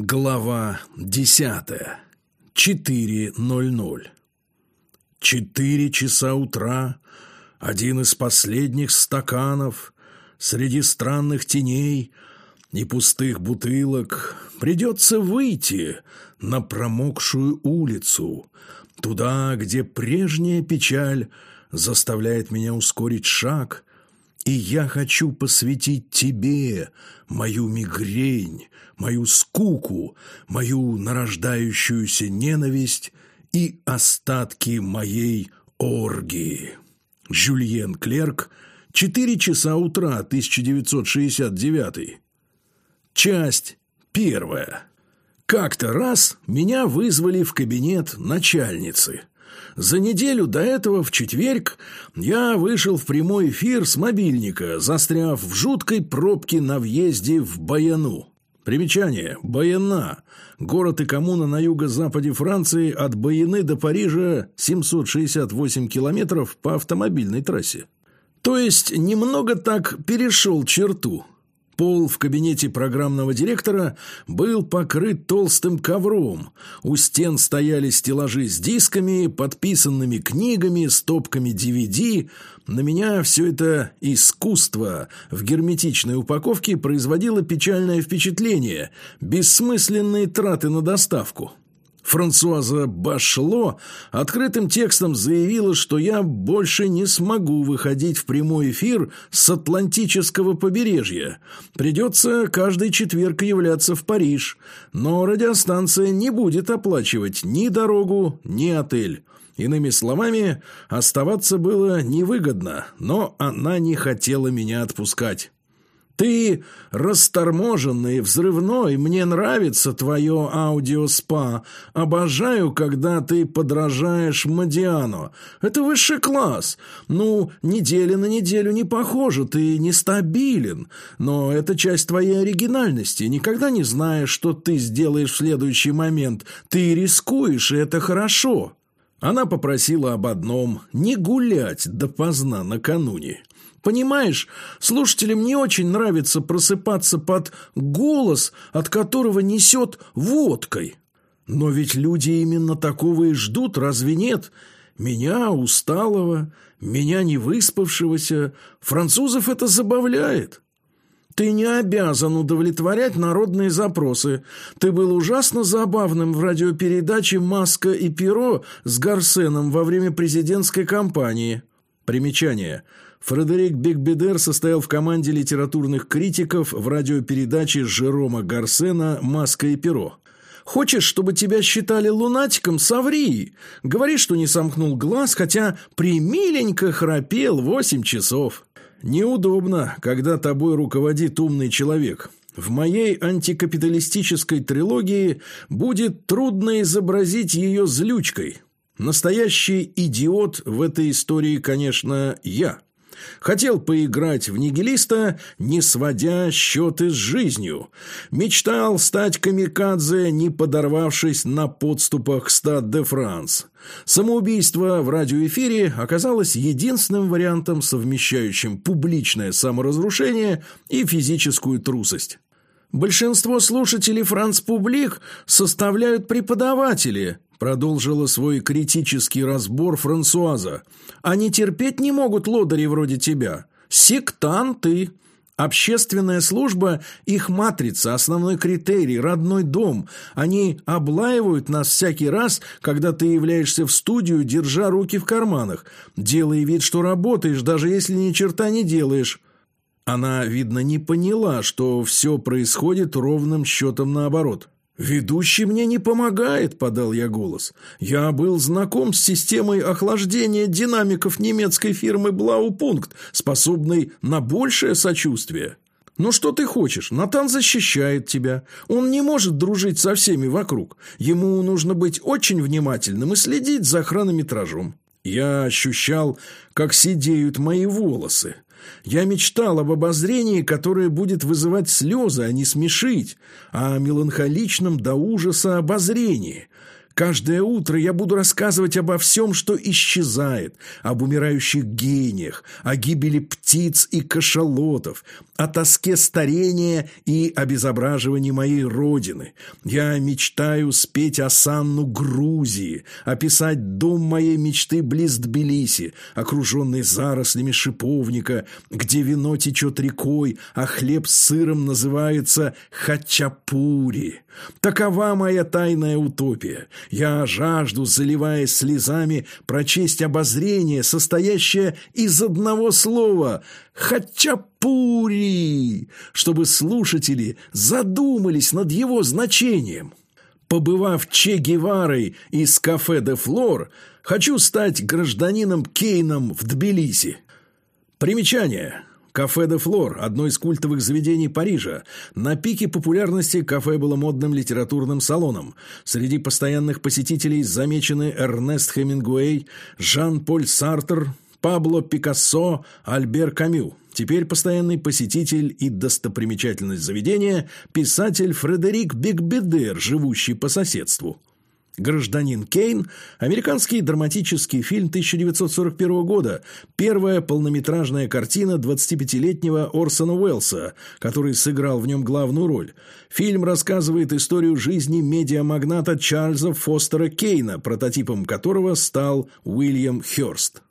Глава десятая. Четыре ноль ноль. Четыре часа утра, один из последних стаканов, среди странных теней и пустых бутылок придется выйти на промокшую улицу, туда, где прежняя печаль заставляет меня ускорить шаг, и я хочу посвятить тебе мою мигрень, мою скуку, мою нарождающуюся ненависть и остатки моей оргии. Жюльен Клерк, 4 часа утра, 1969. Часть первая. Как-то раз меня вызвали в кабинет начальницы. За неделю до этого, в четверг, я вышел в прямой эфир с мобильника, застряв в жуткой пробке на въезде в Баяну. Примечание. Баяна. Город и коммуна на юго-западе Франции от Баяны до Парижа 768 километров по автомобильной трассе. То есть немного так перешел черту. Пол в кабинете программного директора был покрыт толстым ковром. У стен стояли стеллажи с дисками, подписанными книгами, стопками DVD. На меня все это искусство в герметичной упаковке производило печальное впечатление. Бессмысленные траты на доставку. Франсуаза Башло открытым текстом заявила, что я больше не смогу выходить в прямой эфир с Атлантического побережья. Придется каждый четверг являться в Париж, но радиостанция не будет оплачивать ни дорогу, ни отель. Иными словами, оставаться было невыгодно, но она не хотела меня отпускать. Ты расторможенный, взрывной, мне нравится твое аудиоспа. Обожаю, когда ты подражаешь Мадиану. Это высший класс. Ну, неделя на неделю не похоже, ты нестабилен. Но это часть твоей оригинальности. Никогда не знаешь, что ты сделаешь в следующий момент. Ты рискуешь, и это хорошо. Она попросила об одном – не гулять допоздна накануне. Понимаешь, слушателям не очень нравится просыпаться под голос, от которого несет водкой. Но ведь люди именно такого и ждут, разве нет? Меня, усталого, меня не выспавшегося. Французов это забавляет. Ты не обязан удовлетворять народные запросы. Ты был ужасно забавным в радиопередаче «Маска и перо» с Гарсеном во время президентской кампании. Примечание – Фредерик Бекбедер состоял в команде литературных критиков в радиопередаче Жерома Гарсена «Маска и перо». Хочешь, чтобы тебя считали лунатиком? Соври. Говори, что не сомкнул глаз, хотя примиленько храпел восемь часов. Неудобно, когда тобой руководит умный человек. В моей антикапиталистической трилогии будет трудно изобразить ее злючкой. Настоящий идиот в этой истории, конечно, я. Хотел поиграть в нигилиста, не сводя счеты с жизнью. Мечтал стать камикадзе, не подорвавшись на подступах Стад-де-Франс. Самоубийство в радиоэфире оказалось единственным вариантом, совмещающим публичное саморазрушение и физическую трусость. Большинство слушателей «Франц Публик» составляют преподаватели, продолжила свой критический разбор Франсуаза. Они терпеть не могут лодыри вроде тебя. Сектанты. Общественная служба – их матрица, основной критерий, родной дом. Они облаивают нас всякий раз, когда ты являешься в студию, держа руки в карманах. Делай вид, что работаешь, даже если ни черта не делаешь. Она, видно, не поняла, что все происходит ровным счетом наоборот. «Ведущий мне не помогает», – подал я голос. «Я был знаком с системой охлаждения динамиков немецкой фирмы «Блаупункт», способной на большее сочувствие». «Ну что ты хочешь? Натан защищает тебя. Он не может дружить со всеми вокруг. Ему нужно быть очень внимательным и следить за хронометражом». Я ощущал, как сидеют мои волосы. Я мечтал об обозрении, которое будет вызывать слезы, а не смешить, о меланхоличном до ужаса обозрении. Каждое утро я буду рассказывать обо всем, что исчезает, об умирающих гениях, о гибели птиц и кашалотов, о тоске старения и обезображивании моей родины. Я мечтаю спеть осанну Грузии, описать дом моей мечты близ Тбилиси, окруженный зарослями шиповника, где вино течет рекой, а хлеб с сыром называется хачапури. Такова моя тайная утопия. Я жажду, заливаясь слезами, прочесть обозрение, состоящее из одного слова «хачапури», чтобы слушатели задумались над его значением. Побывав Че Геварой из кафе «Де Флор», хочу стать гражданином Кейном в Тбилиси. Примечание. Кафе де Флор – одно из культовых заведений Парижа. На пике популярности кафе было модным литературным салоном. Среди постоянных посетителей замечены Эрнест Хемингуэй, Жан-Поль Сартер, Пабло Пикассо, Альбер Камю. Теперь постоянный посетитель и достопримечательность заведения – писатель Фредерик Бигбедер, живущий по соседству. «Гражданин Кейн» – американский драматический фильм 1941 года, первая полнометражная картина 25-летнего Орсона Уэллса, который сыграл в нем главную роль. Фильм рассказывает историю жизни медиамагната Чарльза Фостера Кейна, прототипом которого стал Уильям Хёрст.